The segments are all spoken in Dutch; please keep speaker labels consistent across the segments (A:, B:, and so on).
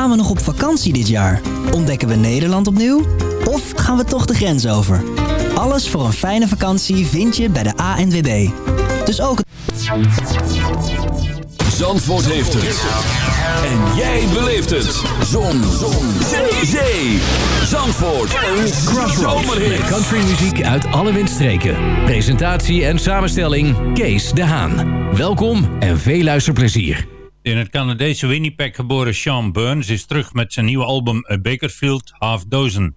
A: Gaan we nog op vakantie dit jaar? Ontdekken we Nederland opnieuw? Of gaan we toch de grens over? Alles voor een fijne vakantie vind je bij de ANWB. Dus ook...
B: Zandvoort heeft het. En jij beleeft het. Zon. Zon. Zee. Zee. Zandvoort. Een zomerhit.
C: Country muziek uit alle windstreken. Presentatie en samenstelling Kees de Haan. Welkom en veel luisterplezier.
D: In het Canadese Winnipeg geboren Sean Burns is terug met zijn nieuwe album A Bakerfield Half Dozen.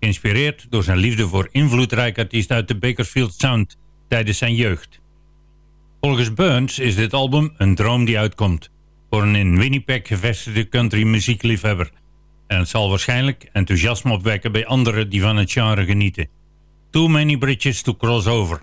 D: Geïnspireerd door zijn liefde voor invloedrijke artiest uit de Bakerfield Sound tijdens zijn jeugd. Volgens Burns is dit album een droom die uitkomt voor een in Winnipeg gevestigde country muziekliefhebber. En het zal waarschijnlijk enthousiasme opwekken bij anderen die van het genre genieten. Too many bridges to cross over.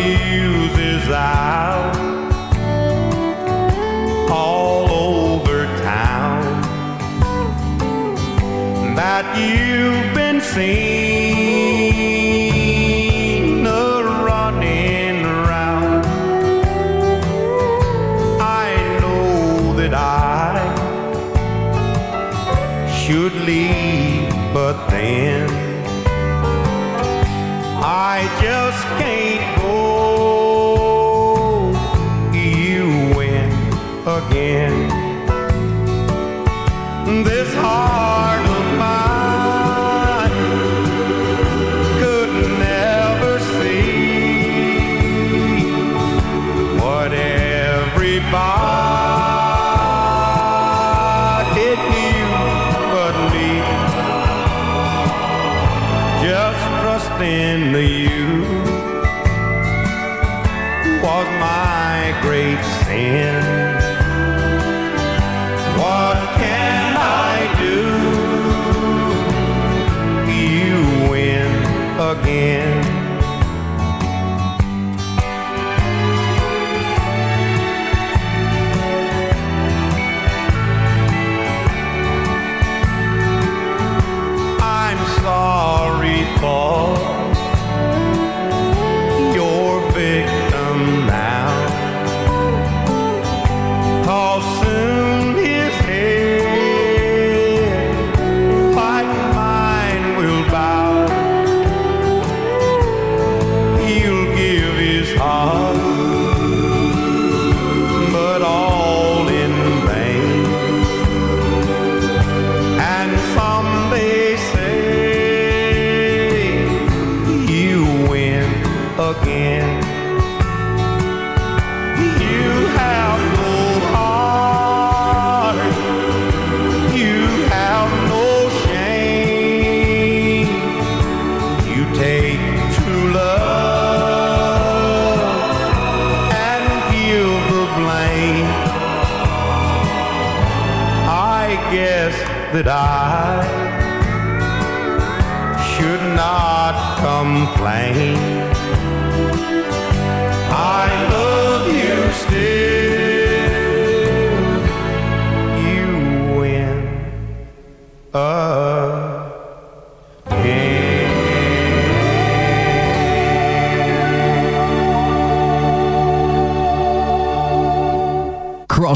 E: News is out all over town that you've been seen. I know that I should leave, but then. Again.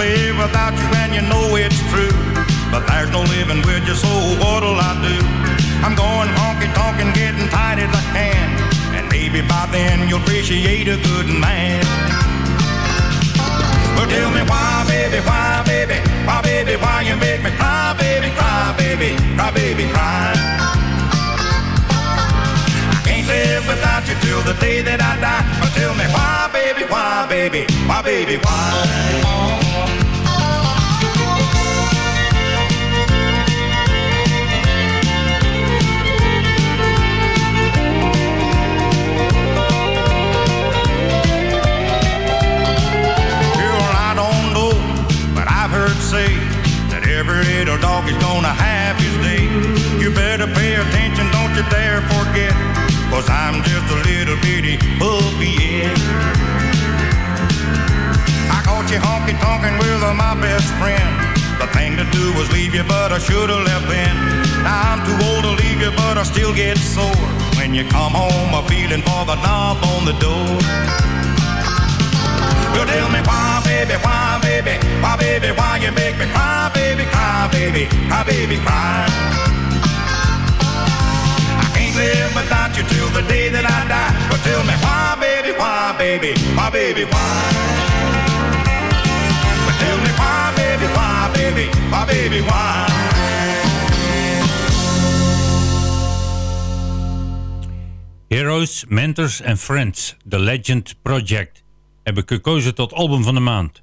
E: Live without you and you know it's true. But there's no living with you, so what'll I do? I'm going honky tonk and getting tight as I can. And maybe by then you'll appreciate a good man. Well, tell me why, baby, why, baby, why, baby, why you make me cry, baby, cry, baby, cry, baby, cry. Live without you till the day that I die. But tell me why, baby, why, baby, why, baby, why? Girl, I don't know, but I've heard say that every little dog is gonna have his day. You better pay attention, don't you dare forget, cause I'm just a little bitty puppy, yeah. I caught you honky tonkin' with my best friend.
F: The thing to do was leave you, but I should have left then. Now I'm too old to leave you, but I still get sore. When you come home, I'm feeling for the knob on the door. You tell me why, baby, why, baby, why, baby, why you make me cry, baby, cry, baby, cry, baby, cry. You till the day that I die. But tell me why, baby, why, baby, why, baby, why? But tell me why, baby, why, baby, why, baby, why?
G: Heroes, Mentors and Friends, The Legend Project, heb ik gekozen tot album van de maand.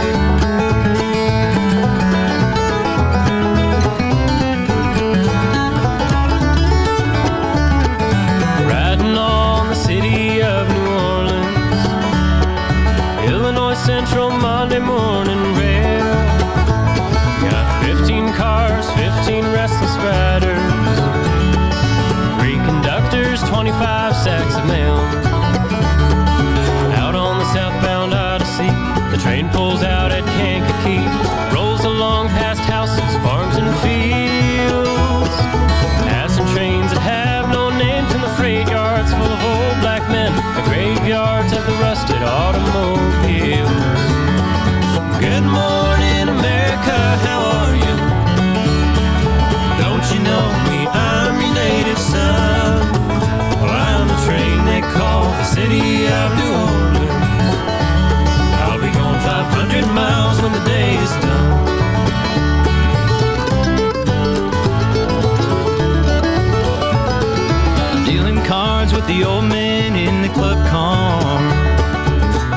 H: put the old man in the club car.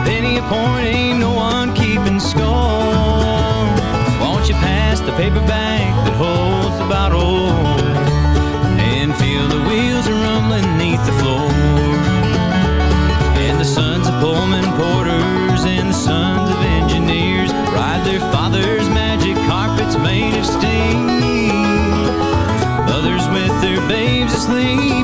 H: Then he appointed no one keeping score. Won't you pass the paper bag that holds the bottle? And feel the wheels are rumbling neath the floor. And the sons of Pullman porters and the sons of engineers ride their father's magic carpets made of steam. Others with their babes asleep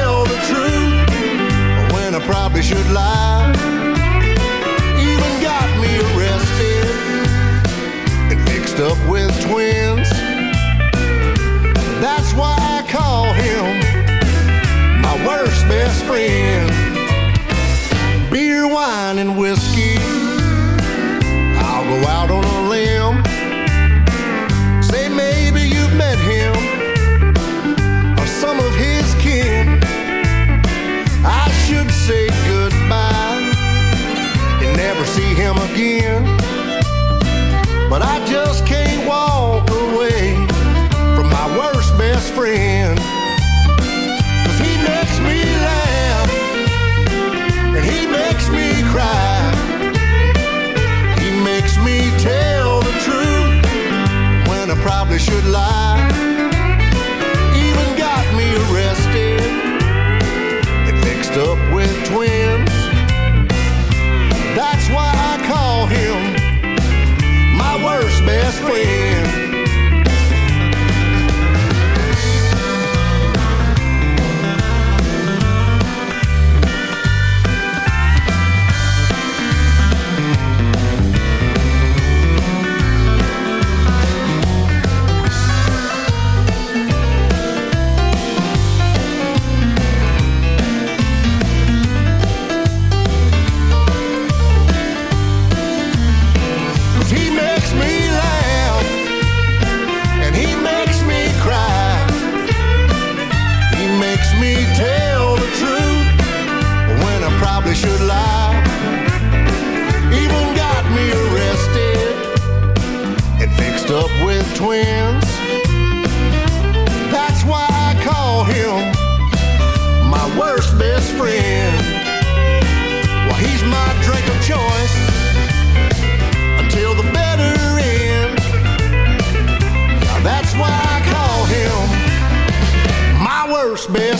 I: Probably should lie. Even got me arrested and fixed up with twins. That's why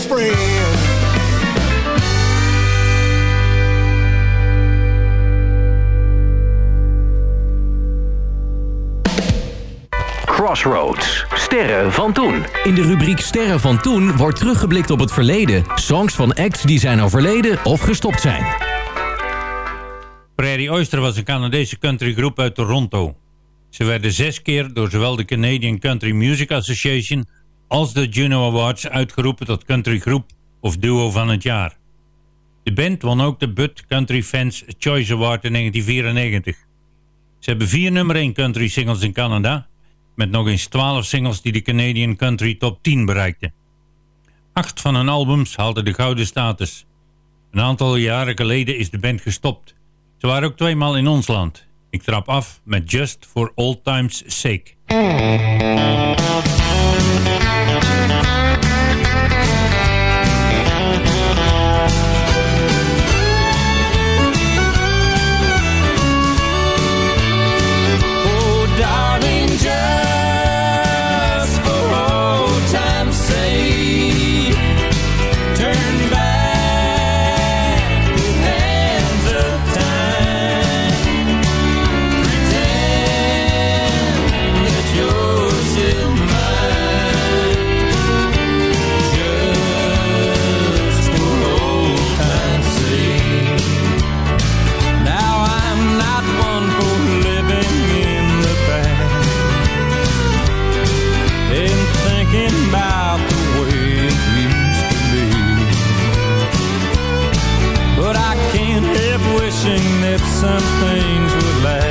I: friend.
C: Crossroads. Sterren van toen. In de rubriek Sterren van toen wordt teruggeblikt op het verleden. Songs van acts die zijn overleden of gestopt zijn.
D: Prairie Oyster was een Canadese countrygroep uit Toronto. Ze werden zes keer door zowel de Canadian Country Music Association als de Juno Awards uitgeroepen tot countrygroep of duo van het jaar. De band won ook de Bud Country Fans Choice Award in 1994. Ze hebben vier nummer 1 country singles in Canada, met nog eens 12 singles die de Canadian Country Top 10 bereikten. Acht van hun albums haalden de gouden status. Een aantal jaren geleden is de band gestopt. Ze waren ook tweemaal in ons land. Ik trap af met Just for Old Times Sake.
J: If some things would last.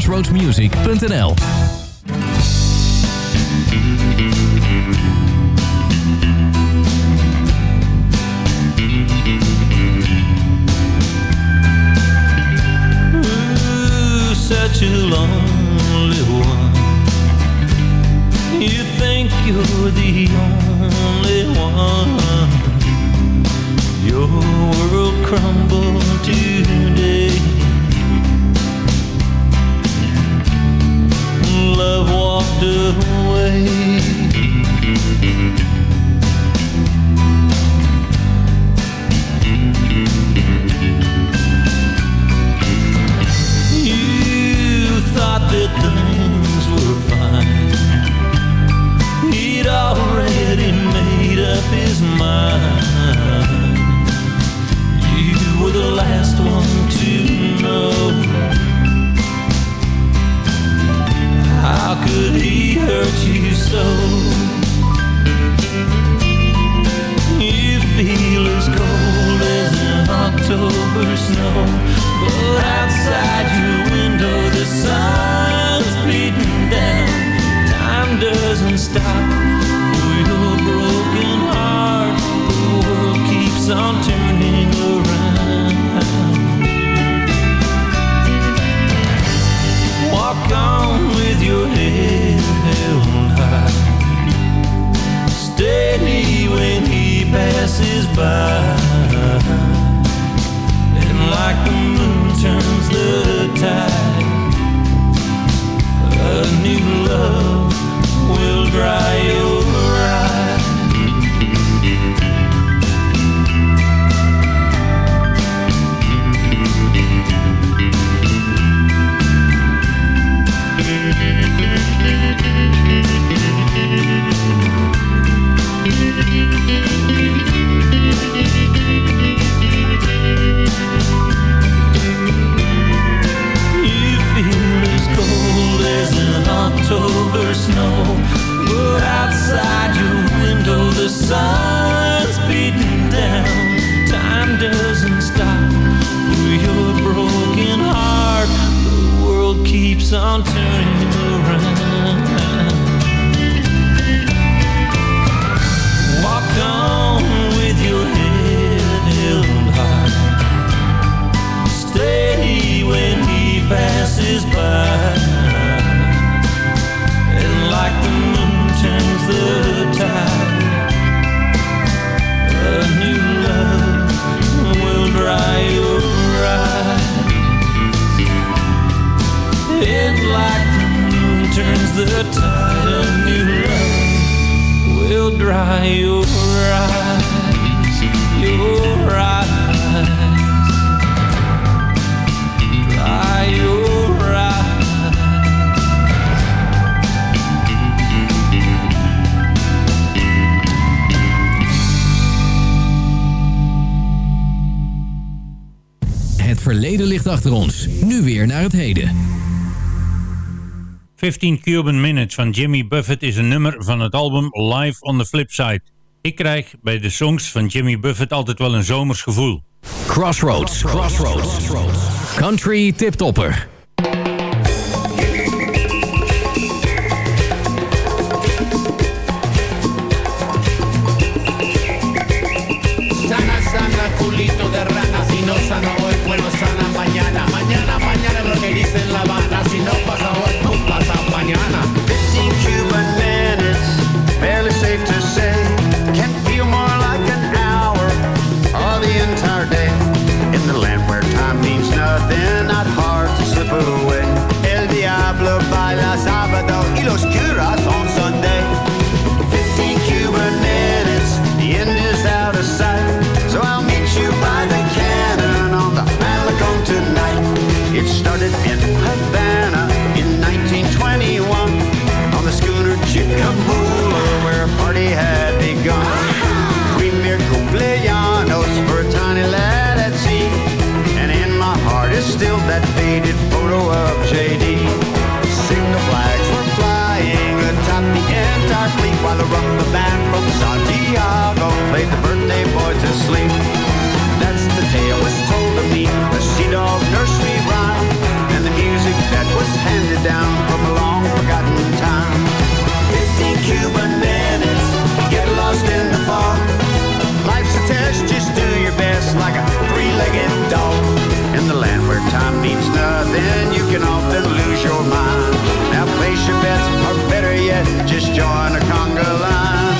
C: crossroadsmusic.nl
J: such a lonely one. You think you're the only
D: 15 Cuban Minutes van Jimmy Buffett is een nummer van het album Live on the Flipside. Ik krijg bij de songs van Jimmy Buffett altijd wel een zomers gevoel.
C: Crossroads, crossroads, crossroads. country tiptopper.
K: Sana, sana, culito de rana, si no sana hoy, bueno, sana mañana, mañana, mañana, lo que
L: dicen can often lose your mind. Now place your bets, or better yet, just join a conga line.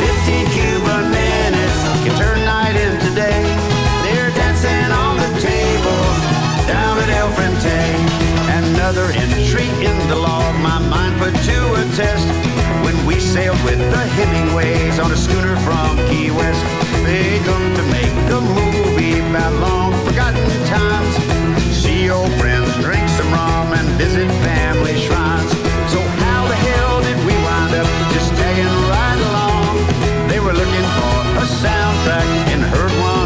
L: Fifteen Cuban minutes can turn night into day. They're dancing on the tables down at El Frente. Another entry in the log, my mind put to a test. When we sailed with the Hemingways on a schooner from Key West, they come to make a movie about long forgotten times. See old friends drink visit family shrines. So how the hell did we wind up just tagging right along? They were looking for a soundtrack and heard one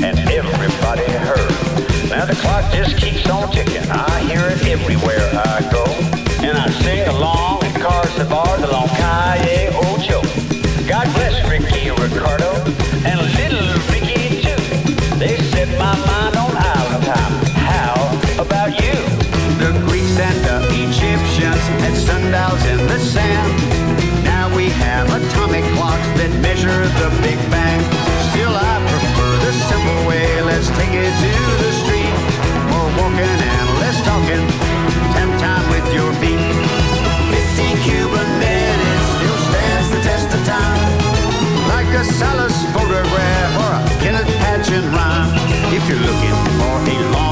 L: and
M: everybody heard. Now the clock just keeps on ticking. I hear it everywhere I go, and I sing along in cars the long Calle Ocho. God bless Ricky Ricardo and little Ricky too. They set my mind on island time. How about you?
L: The Greeks and the Egyptians had sundials in the sand. Now we have atomic clocks that measure the Big Bang. Still, I to the street. More walking and less talking. Temp time with your feet. 50 Cuban minutes still stands the test of time. Like a Salas photograph or a Kenneth Patchen rhyme. If you're looking for a launch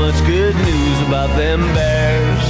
N: much good news about them bears.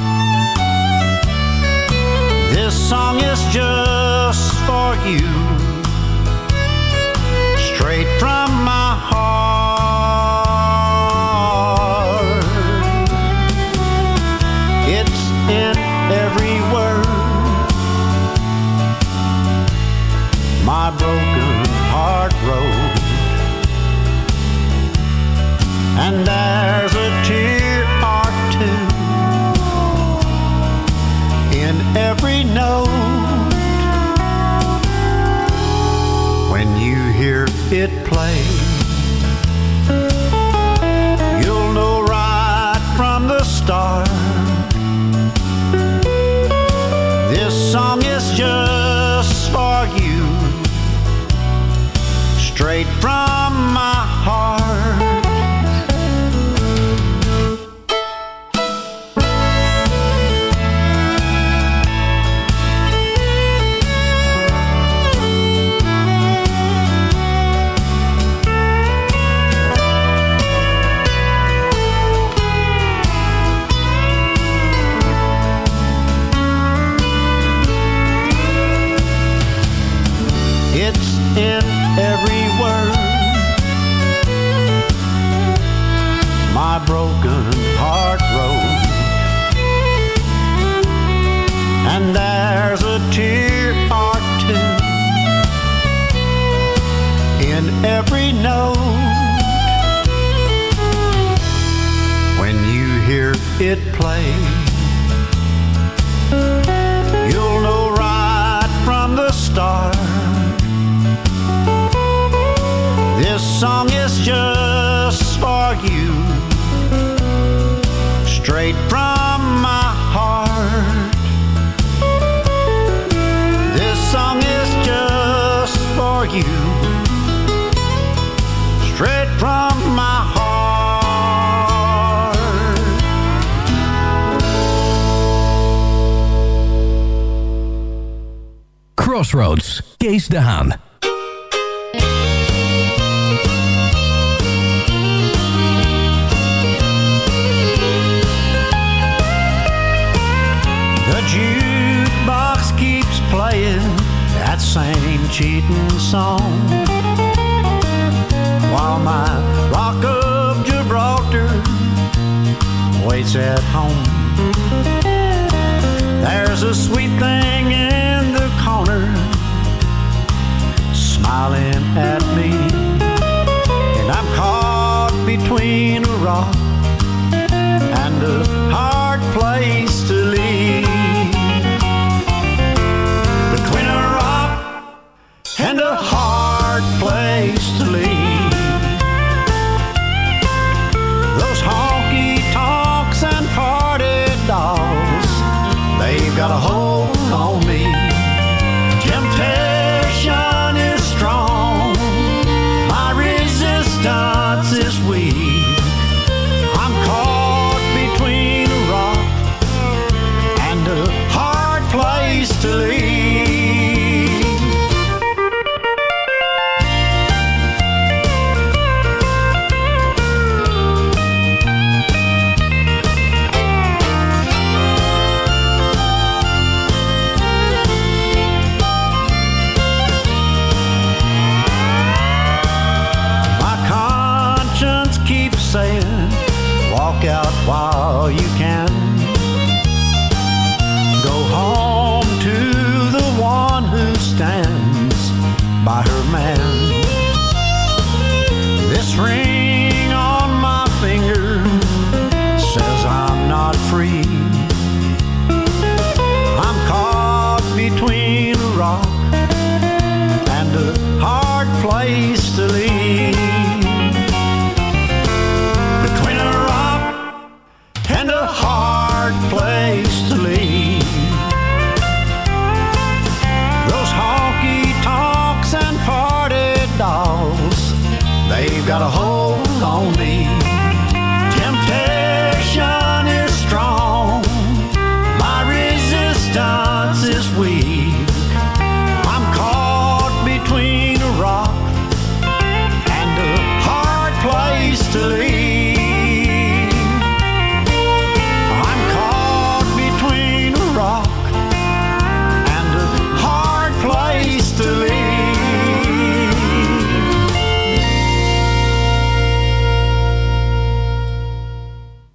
O: Song is just for you, straight from my play,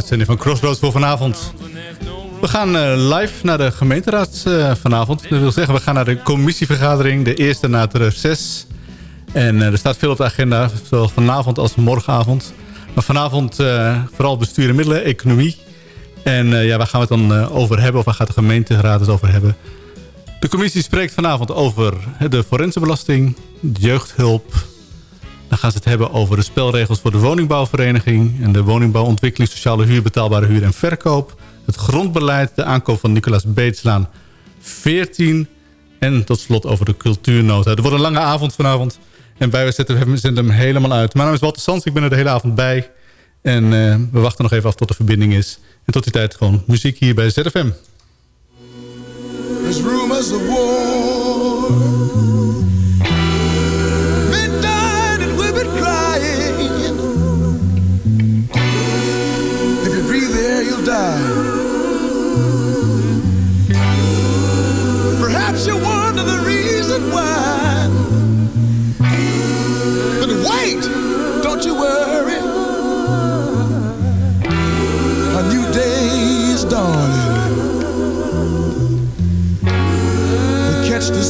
P: Uitzending van Crossroads voor vanavond. We gaan eh, live naar de gemeenteraad eh, vanavond. Dat wil zeggen, we gaan naar de commissievergadering. De eerste na het reces. En eh, er staat veel op de agenda, zowel vanavond als morgenavond. Maar vanavond vooral bestuur en middelen, economie. En ja, waar gaan we het dan over hebben? Of waar gaat de gemeenteraad het over hebben? De commissie spreekt vanavond over de forensenbelasting, jeugdhulp. Dan gaan ze het hebben over de spelregels voor de woningbouwvereniging... en de woningbouwontwikkeling, sociale huur, betaalbare huur en verkoop. Het grondbeleid, de aankoop van Nicolaas Beetslaan 14... en tot slot over de cultuurnota. Er wordt een lange avond vanavond. En wij zetten we zenden hem helemaal uit. Mijn naam is Walter Sands, ik ben er de hele avond bij. En eh, we wachten nog even af tot de verbinding is. En tot die tijd gewoon muziek hier bij ZFM.
G: Of. Is dawning. We catch the